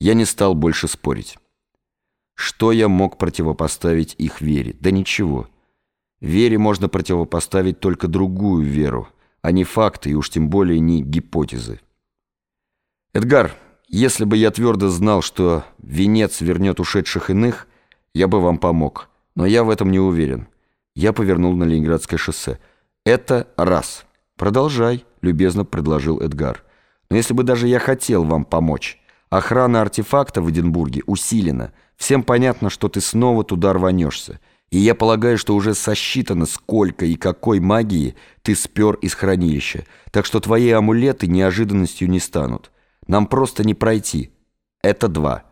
Я не стал больше спорить. Что я мог противопоставить их вере? Да ничего. Вере можно противопоставить только другую веру, а не факты и уж тем более не гипотезы. Эдгар, если бы я твердо знал, что венец вернет ушедших иных, я бы вам помог. Но я в этом не уверен. Я повернул на Ленинградское шоссе. Это раз. Продолжай, любезно предложил Эдгар. Но если бы даже я хотел вам помочь, охрана артефакта в Эдинбурге усилена. Всем понятно, что ты снова туда рванешься. И я полагаю, что уже сосчитано, сколько и какой магии ты спер из хранилища. Так что твои амулеты неожиданностью не станут. Нам просто не пройти. Это два.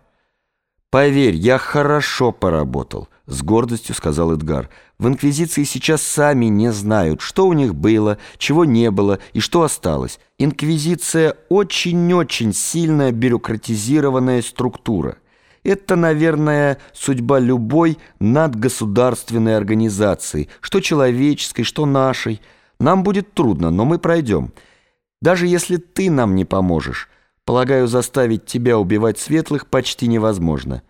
Поверь, я хорошо поработал, с гордостью сказал Эдгар. В Инквизиции сейчас сами не знают, что у них было, чего не было и что осталось. Инквизиция очень-очень сильная бюрократизированная структура. Это, наверное, судьба любой надгосударственной организации, что человеческой, что нашей. Нам будет трудно, но мы пройдем. Даже если ты нам не поможешь, Полагаю, заставить тебя убивать светлых почти невозможно.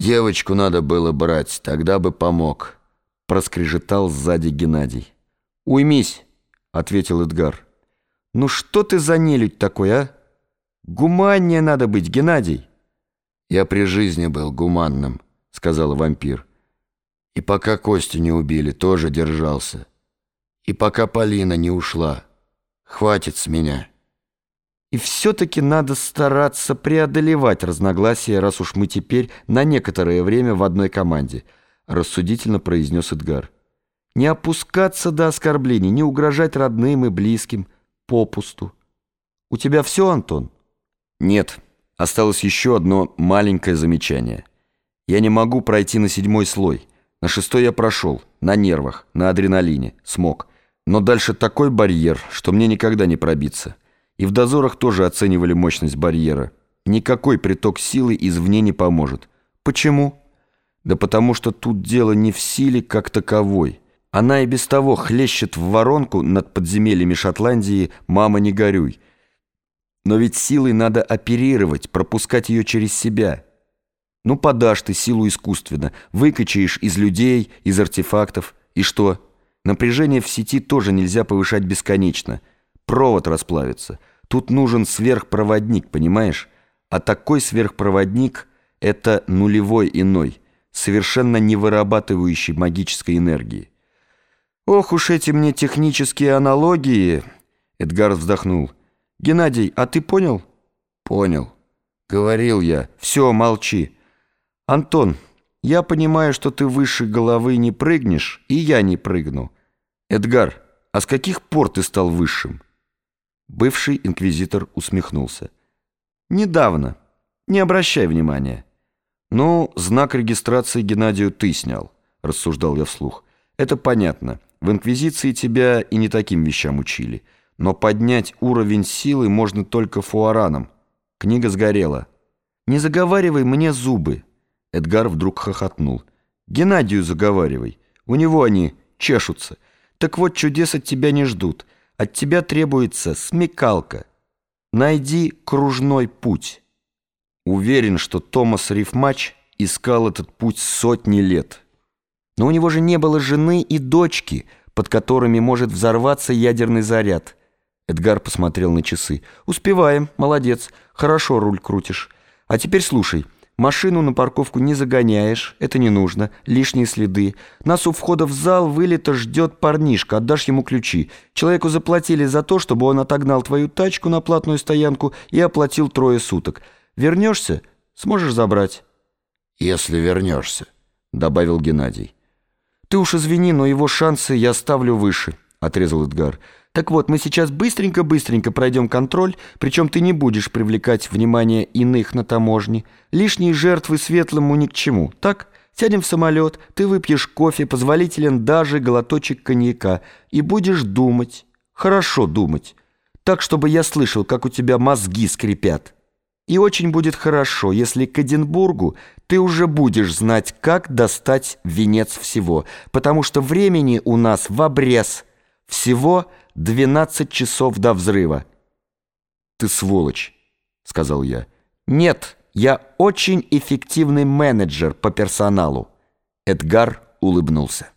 Девочку надо было брать, тогда бы помог, проскрежетал сзади Геннадий. Уймись, ответил Эдгар. Ну что ты за нелюдь такой, а? Гуманнее надо быть, Геннадий. Я при жизни был гуманным, сказал вампир. И пока Костю не убили, тоже держался. И пока Полина не ушла. Хватит с меня. И все-таки надо стараться преодолевать разногласия, раз уж мы теперь на некоторое время в одной команде», — рассудительно произнес Эдгар. «Не опускаться до оскорблений, не угрожать родным и близким попусту. У тебя все, Антон?» «Нет, осталось еще одно маленькое замечание. Я не могу пройти на седьмой слой. На шестой я прошел, на нервах, на адреналине, смог. Но дальше такой барьер, что мне никогда не пробиться». И в дозорах тоже оценивали мощность барьера. Никакой приток силы извне не поможет. Почему? Да потому что тут дело не в силе как таковой. Она и без того хлещет в воронку над подземельями Шотландии «Мама, не горюй». Но ведь силой надо оперировать, пропускать ее через себя. Ну, подашь ты силу искусственно, выкачаешь из людей, из артефактов. И что? Напряжение в сети тоже нельзя повышать бесконечно – провод расплавится. Тут нужен сверхпроводник, понимаешь? А такой сверхпроводник — это нулевой иной, совершенно не вырабатывающий магической энергии. «Ох уж эти мне технические аналогии!» Эдгар вздохнул. «Геннадий, а ты понял?» «Понял. Говорил я. Все, молчи. Антон, я понимаю, что ты выше головы не прыгнешь, и я не прыгну. Эдгар, а с каких пор ты стал высшим?» Бывший инквизитор усмехнулся. «Недавно. Не обращай внимания». «Ну, знак регистрации Геннадию ты снял», — рассуждал я вслух. «Это понятно. В инквизиции тебя и не таким вещам учили. Но поднять уровень силы можно только фуараном. Книга сгорела». «Не заговаривай мне зубы», — Эдгар вдруг хохотнул. «Геннадию заговаривай. У него они чешутся. Так вот, чудес от тебя не ждут». От тебя требуется смекалка. Найди кружной путь. Уверен, что Томас Рифмач искал этот путь сотни лет. Но у него же не было жены и дочки, под которыми может взорваться ядерный заряд. Эдгар посмотрел на часы. «Успеваем, молодец, хорошо руль крутишь. А теперь слушай». Машину на парковку не загоняешь, это не нужно, лишние следы. Нас у входа в зал вылета ждет парнишка, отдашь ему ключи. Человеку заплатили за то, чтобы он отогнал твою тачку на платную стоянку и оплатил трое суток. Вернешься, сможешь забрать. «Если вернешься», — добавил Геннадий. «Ты уж извини, но его шансы я ставлю выше», — отрезал Эдгар. Так вот, мы сейчас быстренько-быстренько пройдем контроль, причем ты не будешь привлекать внимание иных на таможне. Лишние жертвы светлому ни к чему, так? Сядем в самолет, ты выпьешь кофе, позволителен даже глоточек коньяка, и будешь думать, хорошо думать, так, чтобы я слышал, как у тебя мозги скрипят. И очень будет хорошо, если к Эдинбургу ты уже будешь знать, как достать венец всего, потому что времени у нас в обрез. Всего 12 часов до взрыва. «Ты сволочь», — сказал я. Нет, я очень эффективный менеджер по персоналу. Эдгар улыбнулся.